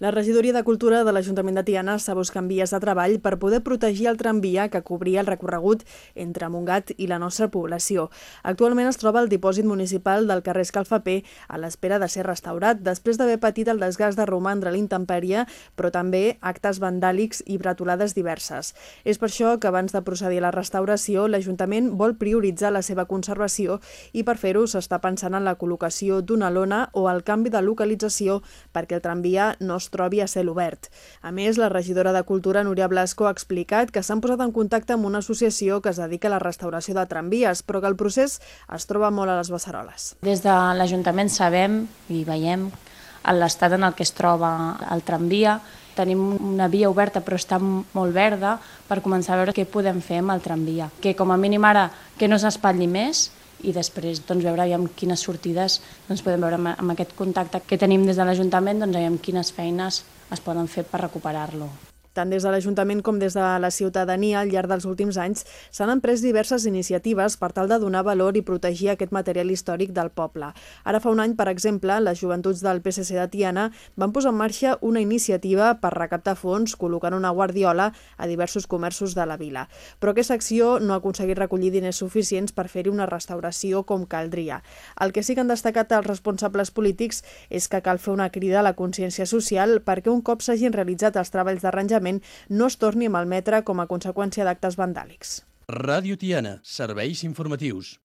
La regidoria de Cultura de l'Ajuntament de Tiana s'ha buscat vies de treball per poder protegir el tramvia que cobria el recorregut entre Montgat i la nostra població. Actualment es troba al dipòsit municipal del carrer Escalfapé a l'espera de ser restaurat després d'haver patit el desgast de romandre a l'intempèrie, però també actes vandàlics i bretolades diverses. És per això que abans de procedir a la restauració, l'Ajuntament vol prioritzar la seva conservació i per fer-ho s'està pensant en la col·locació d'una lona o el canvi de localització perquè el tramvia no es trobi a cel obert. A més, la regidora de Cultura, Núria Blasco, ha explicat que s'han posat en contacte amb una associació que es dedica a la restauració de tramvies, però que el procés es troba molt a les beceroles. Des de l'Ajuntament sabem i veiem l'estat en el que es troba el tramvia, tenim una via oberta però està molt verda per començar a veure què podem fer amb el tramvia. Que com a mínim ara que no s'espatlli més i després doncs, veure aviam quines sortides doncs, podem veure amb, amb aquest contacte que tenim des de l'Ajuntament, doncs, aviam quines feines es poden fer per recuperar-lo. Tant des de l'Ajuntament com des de la ciutadania, al llarg dels últims anys, s'han emprès diverses iniciatives per tal de donar valor i protegir aquest material històric del poble. Ara fa un any, per exemple, les joventuts del PSC de Tiana van posar en marxa una iniciativa per recaptar fons col·locant una guardiola a diversos comerços de la vila. Però aquesta acció no ha aconseguit recollir diners suficients per fer-hi una restauració com caldria. El que sí que han destacat els responsables polítics és que cal fer una crida a la consciència social perquè un cop s'hagin realitzat els treballs d'arranjament l'Ajuntament no es torni a malmetre com a conseqüència d'actes vandàlics. Ràdio Tiana, serveis informatius.